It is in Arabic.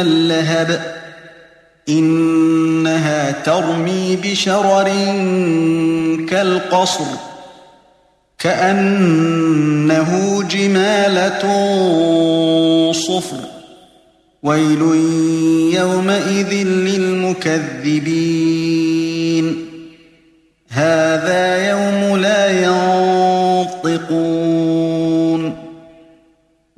اللهب. إنها ترمي بشرر كالقصر كأنه جمالة صفر. ويل يومئذ للمكذبين. هذا يوم لا ينطقون.